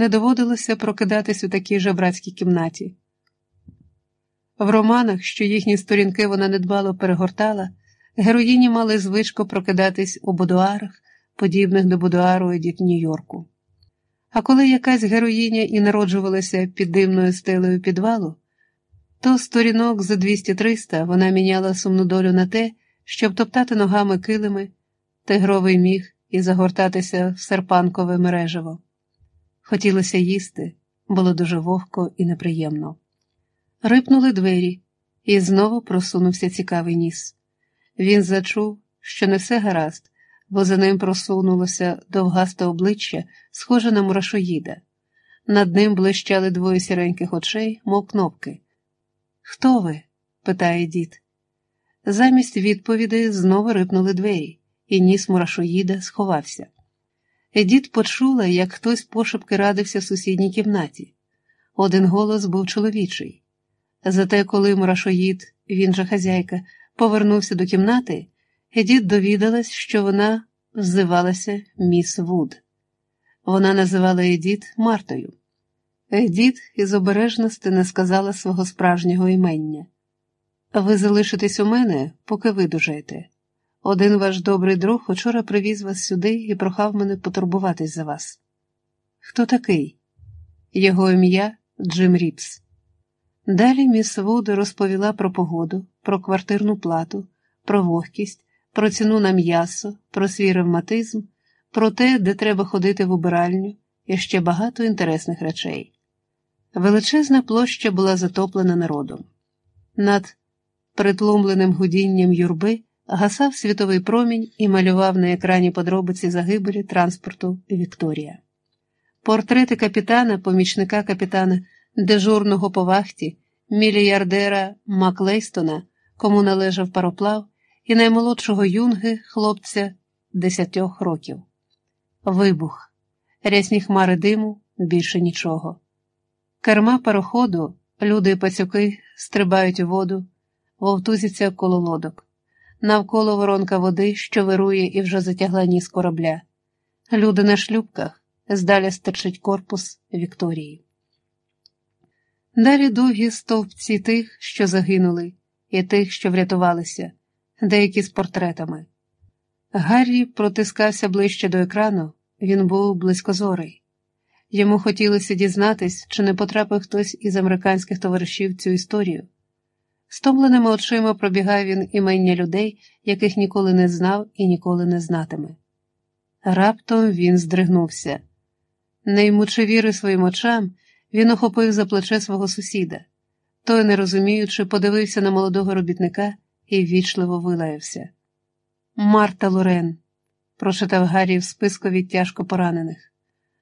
не доводилося прокидатись у такій жебрацькій кімнаті. В романах, що їхні сторінки вона недбало перегортала, героїні мали звичку прокидатись у будуарах, подібних до будуару Едіт Нью-Йорку. А коли якась героїня і народжувалася під дивною стелею підвалу, то сторінок за 200-300 вона міняла сумну долю на те, щоб топтати ногами килими, тигровий міг і загортатися в серпанкове мережево. Хотілося їсти, було дуже вогко і неприємно. Рипнули двері, і знову просунувся цікавий ніс. Він зачув, що не все гаразд, бо за ним просунулося довгасте обличчя, схоже на мурашоїда. Над ним блищали двоє сіреньких очей, мов кнопки. Хто ви? питає дід. Замість відповіді знову рипнули двері, і ніс мурашоїда сховався. Едіт почула, як хтось пошепки радився в сусідній кімнаті. Один голос був чоловічий. Зате, коли мурашоїд, він же хазяйка, повернувся до кімнати, Едіт довідалась, що вона взивалася міс Вуд. Вона називала Едіт Мартою. Едіт із обережності не сказала свого справжнього імення. Ви залишитесь у мене, поки видужаєте. Один ваш добрий друг учора привіз вас сюди і прохав мене потурбуватись за вас. Хто такий? Його ім'я Джим Ріпс. Далі міс Вуд розповіла про погоду, про квартирну плату, про вогкість, про ціну на м'ясо, про свій ревматизм, про те, де треба ходити в убиральню і ще багато інтересних речей. Величезна площа була затоплена народом. Над притлумленим гудінням юрби гасав світовий промінь і малював на екрані подробиці загибелі транспорту Вікторія. Портрети капітана, помічника капітана, дежурного по вахті, мільярдера Маклейстона, кому належав пароплав, і наймолодшого юнги, хлопця десятьох років. Вибух, рясні хмари диму, більше нічого. Керма пароходу, люди і пацюки стрибають у воду, вовтузяться коло лодок. Навколо воронка води, що вирує і вже затягла ніс корабля. Люди на шлюбках, здаля стирчить корпус Вікторії. Далі довгі стовпці тих, що загинули, і тих, що врятувалися, деякі з портретами. Гаррі протискався ближче до екрану, він був близькозорий. Йому хотілося дізнатись, чи не потрапив хтось із американських товаришів цю історію. Стомленими очима пробігав він імення людей, яких ніколи не знав і ніколи не знатиме. Раптом він здригнувся. Не ймучи віри своїм очам, він охопив за плече свого сусіда. Той, не розуміючи, подивився на молодого робітника і ввічливо вилаявся. Марта Лорен, прочитав Гаррі в спискові тяжко поранених.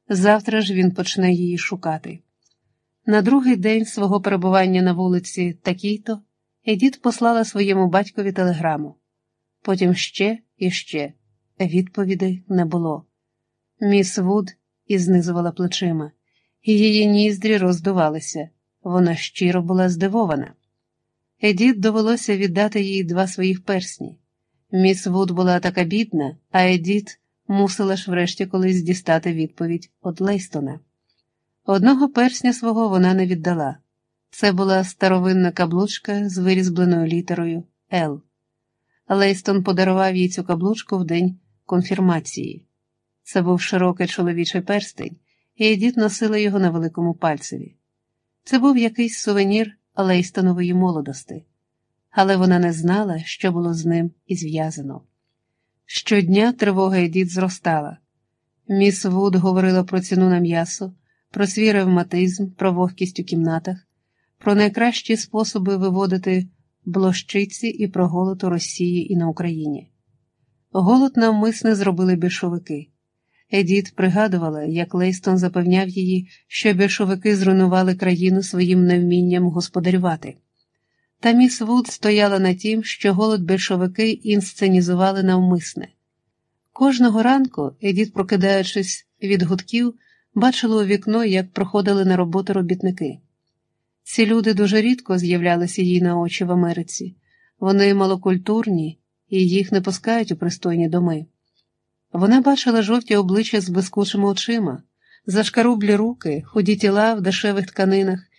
Завтра ж він почне її шукати. На другий день свого перебування на вулиці Такійто Едіт послала своєму батькові телеграму. Потім ще і ще відповідей не було. Міс Вуд і знизувала плечима, її ніздрі роздувалися. Вона щиро була здивована. Едіт довелося віддати їй два своїх персні. Міс Вуд була така бідна, а Едіт мусила ж врешті колись дістати відповідь від Лейстона. Одного персня свого вона не віддала. Це була старовинна каблучка з вирізбленою літерою Л. Лейстон подарував їй цю каблучку в день конфірмації. Це був широкий чоловічий перстень, і Едіт носила його на великому пальцеві. Це був якийсь сувенір Лейстонової молодости, але вона не знала, що було з ним зв'язано. Щодня тривога Едіт зростала. Міс Вуд говорила про ціну на м'ясо, про свій ревматизм, про вогкість у кімнатах, про найкращі способи виводити блощиці і про голод у Росії і на Україні. Голод навмисне зробили більшовики. Едіт пригадувала, як Лейстон запевняв її, що більшовики зруйнували країну своїм невмінням господарювати. Та міс Вуд стояла на тім, що голод більшовики інсценізували навмисне. Кожного ранку, Едіт, прокидаючись від гудків, бачила у вікно, як проходили на роботу робітники. Ці люди дуже рідко з'являлися їй на очі в Америці, вони малокультурні і їх не пускають у пристойні доми. Вона бачила жовті обличчя з блискучими очима, Зашкарублі руки, худі тіла в дешевих тканинах